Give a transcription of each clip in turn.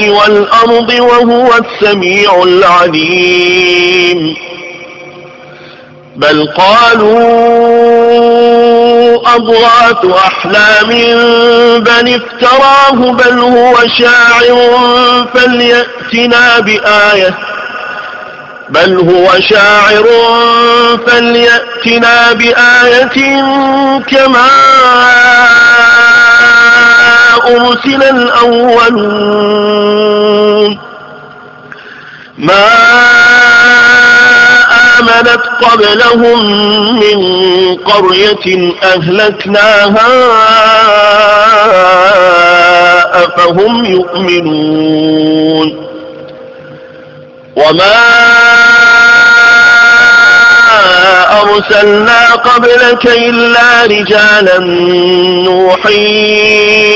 والأرض وهو السميع العليم. بل قالوا أضغاث أحلام بل افتراه بل هو شاعر فليأتنا بآية. بل هو شاعر فليأتنا بآية كما أرسل الأولون. ما آمنت قبلهم من قرية أهلكناها أفهم يؤمنون. وما أرسلنا قبلك إلا رجالا نوحي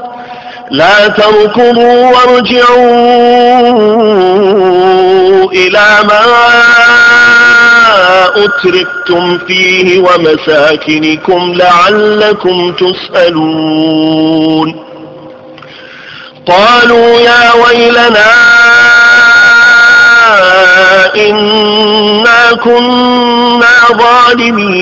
لا تركضوا وارجعوا إلى ما أتركتم فيه ومساكنكم لعلكم تسألون. قالوا يا ويلنا إنا كنا ظالمين.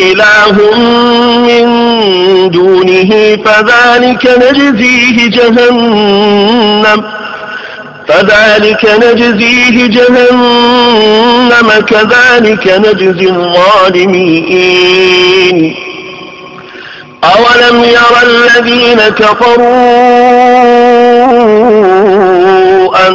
إله من دونه فذلك نجزيه جهنم فذلك نجزيه جهنم كذلك نجزي الظالمين. أولم يرى الذين كفروا أن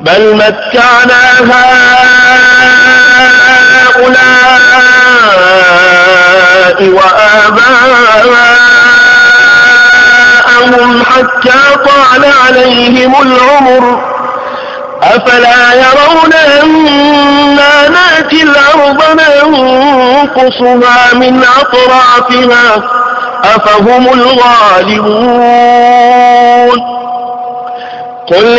بل متعنا هؤلاء وآباءهم حتى طال عليهم العمر أفلا يرون أنا ناتي الأرض ننقصها من أطرافها أفهم الغالبون قل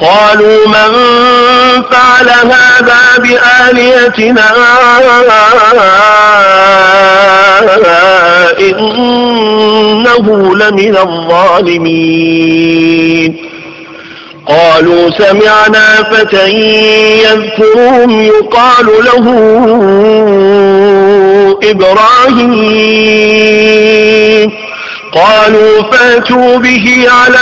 قالوا من فعل هذا بآليتنا إنه لمن الظالمين. قالوا سمعنا فتى يذكرهم يقال له إبراهيم. قالوا فأتوا به على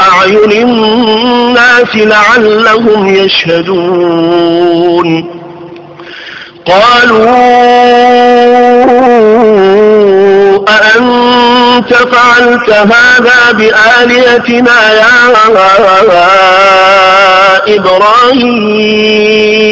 أعين الناس لعلهم يشهدون. قالوا أأنت فعلت هذا بآليتنا يا إبراهيم؟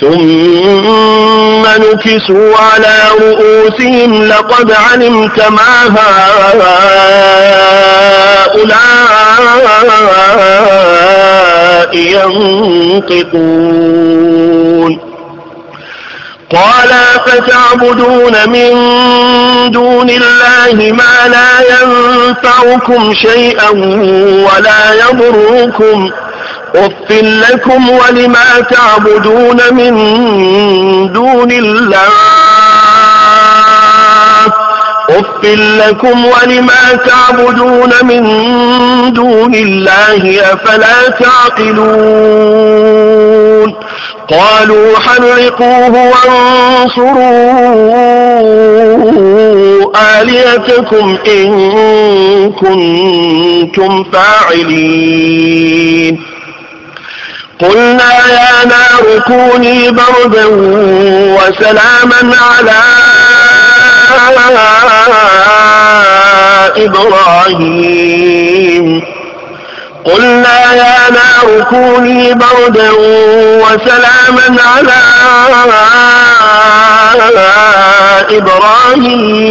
ثم نكسوا على رؤوسهم لقد علمت ما هؤلاء ينطقون. قال فتعبدون من دون الله ما لا ينفعكم شيئا ولا يضركم أف لكم ولما تعبدون من دون الله أف لكم ولما تعبدون من دون الله أفلا تعقلون قالوا حرقوه وانصروا آليتكم إن كنتم فاعلين قلنا يا نار كوني بردا وسلاما على إبراهيم. قلنا يا نار كوني بردا وسلاما على إبراهيم.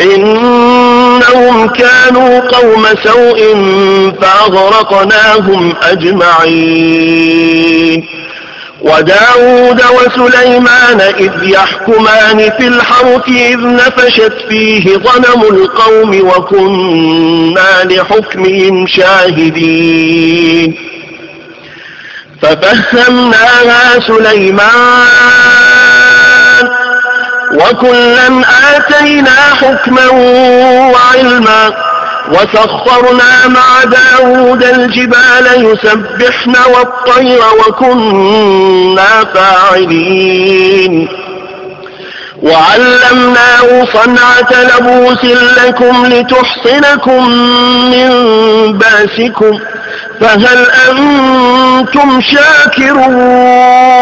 إنهم كانوا قوم سوء فأغرقناهم أجمعين. وداود وسليمان إذ يحكمان في الحرث إذ نفشت فيه ظلم القوم وكنا لحكمهم شاهدين. ففهمناها سليمان وكلا آتينا حكما وعلما وسخرنا مع داود الجبال يسبحن والطير وكنا فاعلين. وعلمناه صنعة لبوس لكم لتحصنكم من باسكم فهل أنتم شاكرون؟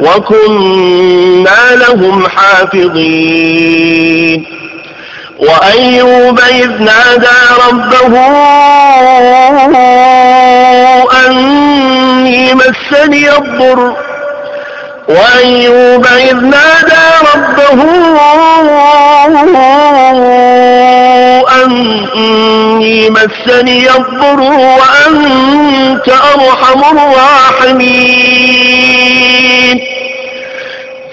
وكنا لهم حافظين. وأيوب إذ نادى ربه أني مسني الضر. وأيوب إذ نادى ربه أني مسني الضر وأنت أرحم الراحمين.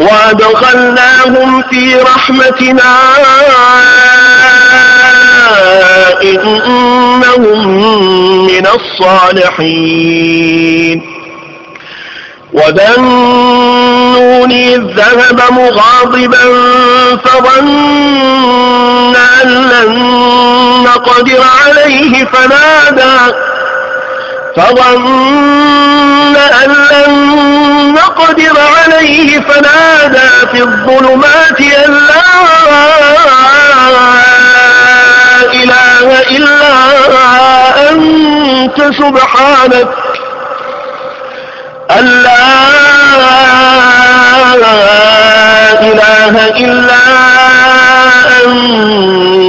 وأدخلناهم في رحمتنا إنهم من الصالحين. وذنون إذ ذهب مغاضبا فظن أن لن نقدر عليه فنادى فظن أن لن نقدر عليه فنادى في الظلمات أن لا إله إلا أنت سبحانك أن لا إله إلا أنت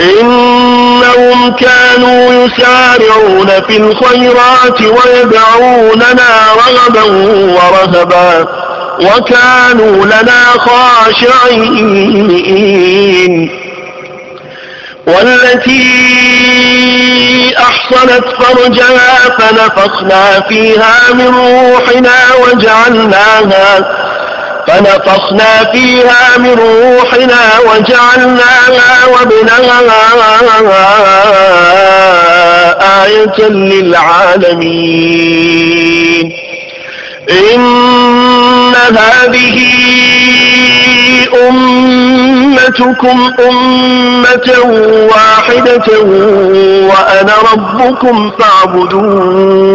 إنهم كانوا يسارعون في الخيرات ويدعوننا رغبا ورهبا وكانوا لنا خاشعين. والتي أحصنت فرجها فنفخنا فيها من روحنا وجعلناها فنفخنا فيها من روحنا وجعلناها وابنها آية للعالمين. إن هذه أمتكم أمة واحدة وأنا ربكم فاعبدون.